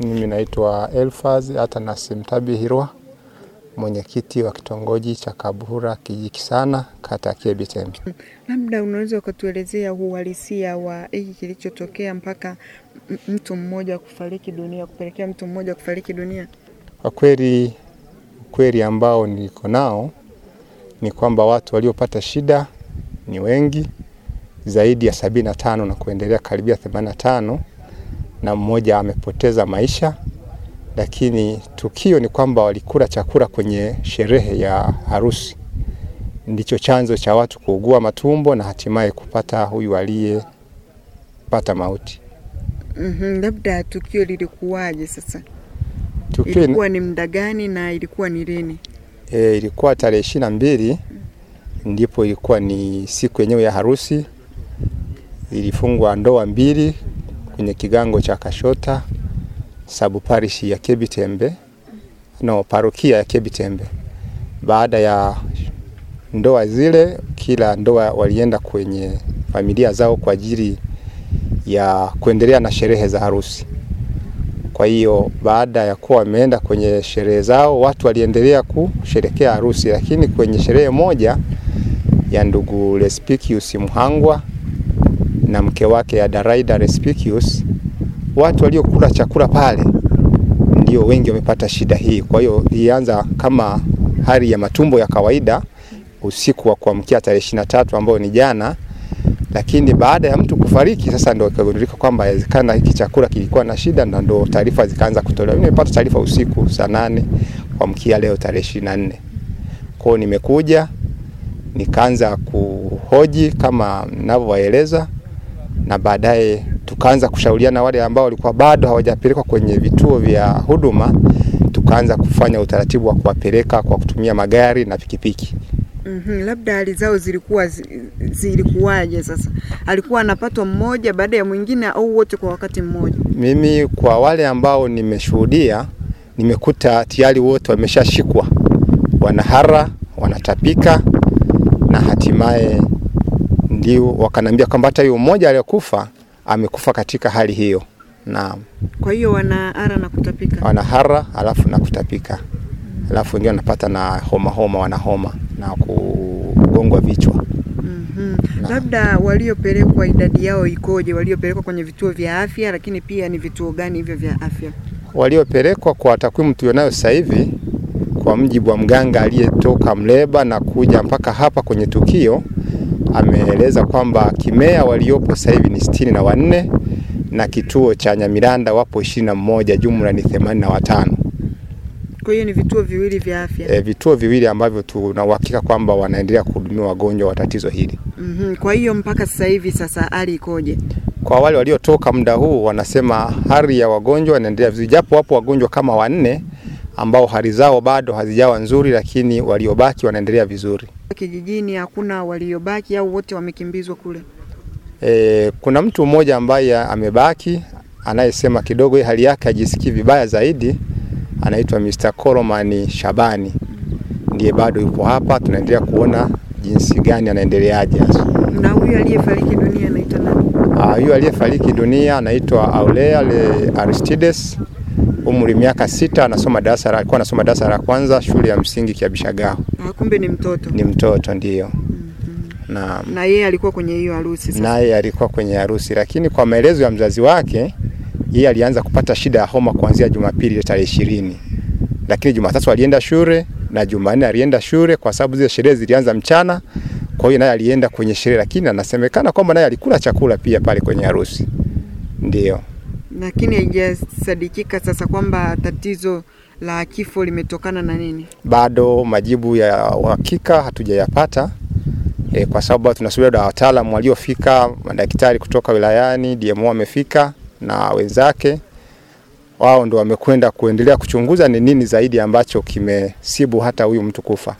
Mimi naitwa Elfaz hata Mtabi Hirwa, mwenyekiti wa kitongoji cha Kabuhura Kijikisana, kata ya Kiebitembe. Labda unaweza ukatuelezea uhalisia wa hiki kilichotokea mpaka mtu mmoja kufariki dunia, kupelekea mtu mmoja kufariki dunia? Kwa kweli, ukweli ambao niko nao ni kwamba watu waliopata shida ni wengi zaidi ya sabini na tano na kuendelea karibia themanini na tano na mmoja amepoteza maisha, lakini tukio ni kwamba walikula chakula kwenye sherehe ya harusi, ndicho chanzo cha watu kuugua matumbo na hatimaye kupata huyu aliyepata mauti. Mhm, labda tukio lilikuwaje sasa? Tukio Ilikuwa ni muda gani na ilikuwa ni lini? e, ilikuwa tarehe ishirini na mbili ndipo ilikuwa ni siku yenyewe ya harusi. Ilifungwa ndoa mbili kwenye kigango cha Kashota sabu parishi ya Kebitembe, no, parokia ya Kebitembe. Baada ya ndoa zile, kila ndoa walienda kwenye familia zao kwa ajili ya kuendelea na sherehe za harusi. Kwa hiyo baada ya kuwa wameenda kwenye sherehe zao, watu waliendelea kusherekea harusi, lakini kwenye sherehe moja ya ndugu Lespikius Mhangwa na mke wake Adaraida Respicius, watu waliokula chakula pale ndio wengi wamepata shida hii. Kwa hiyo ilianza kama hali ya matumbo ya kawaida usiku wa kuamkia tarehe ishirini na tatu ambayo ni jana, lakini baada ya mtu kufariki sasa ndio ikagundulika kwamba inawezekana hiki chakula kilikuwa na shida, na ndio taarifa zikaanza kutolewa. Mimi nimepata taarifa usiku saa nane kuamkia leo tarehe ishirini na nne. Kwa nimekuja nikaanza kuhoji kama ninavyowaeleza, na baadaye tukaanza kushauriana wale ambao walikuwa bado hawajapelekwa kwenye vituo vya huduma, tukaanza kufanya utaratibu wa kuwapeleka kwa kutumia magari na pikipiki. Mm -hmm. labda hali zao zilikuwa zilikuwaje sasa? Alikuwa anapatwa mmoja baada ya mwingine au wote kwa wakati mmoja? Mimi kwa wale ambao nimeshuhudia, nimekuta tayari wote wameshashikwa, wanahara, wanatapika na hatimaye ndio wakanambia kwamba hata huyo mmoja aliyokufa amekufa katika hali hiyo, na Kwa hiyo wanaara na kutapika. wanahara alafu na kutapika, alafu wengine wanapata na homa homa, wanahoma na kugongwa vichwa. Mhm. Labda waliopelekwa idadi yao ikoje? Waliopelekwa kwenye vituo vya afya, lakini pia ni vituo gani hivyo vya afya? waliopelekwa kwa takwimu tulionayo sasa hivi, kwa mjibu wa mganga aliyetoka Mleba na kuja mpaka hapa kwenye tukio, ameeleza kwamba Kimea waliopo sasa hivi ni sitini na wanne na kituo cha Nyamiranda wapo ishirini na mmoja, jumla ni themanini na watano. Kwa hiyo ni vituo viwili vya afya. E, vituo viwili ambavyo tuna uhakika kwamba wanaendelea kuhudumia wagonjwa wa tatizo hili. Mm -hmm. Kwa hiyo mpaka sasa hivi sasa hali ikoje? Kwa wale waliotoka muda huu wanasema hali ya wagonjwa inaendelea vizuri, japo wapo wagonjwa kama wanne ambao hali zao bado hazijawa nzuri, lakini waliobaki wanaendelea vizuri. Kijijini hakuna waliobaki au wote wamekimbizwa kule? E, kuna mtu mmoja ambaye amebaki anayesema kidogo hali yake hajisikii vibaya zaidi, anaitwa Mr. Koromani Shabani, ndiye bado yupo hapa. Tunaendelea kuona jinsi gani anaendeleaje hasa. Na huyu aliyefariki dunia anaitwa nani? Ah, Huyu aliyefariki dunia anaitwa Aulea Aristides, umri miaka sita, anasoma darasa la- alikuwa anasoma darasa la kwanza shule ya msingi Kiabishagao. Ah, kumbe ni mtoto. Ni mtoto ndiyo, na Na yeye alikuwa kwenye hiyo harusi sasa. naye alikuwa kwenye harusi, lakini kwa maelezo ya mzazi wake, yeye alianza kupata shida ya homa kuanzia Jumapili ile tarehe ishirini, lakini Jumatatu alienda shule na Jumanne alienda shule kwa sababu zile sherehe zilianza mchana. Kwa hiyo naye alienda kwenye sherehe, lakini anasemekana kwamba naye alikula chakula pia pale kwenye harusi. Ndiyo. Lakini haijasadikika sasa kwamba tatizo la kifo limetokana na nini? bado majibu ya uhakika hatujayapata e, kwa sababu tunasubiri na wataalamu waliofika, madaktari kutoka wilayani, DMO amefika na wenzake, wao ndo wamekwenda kuendelea kuchunguza ni nini zaidi ambacho kimesibu hata huyu mtu kufa.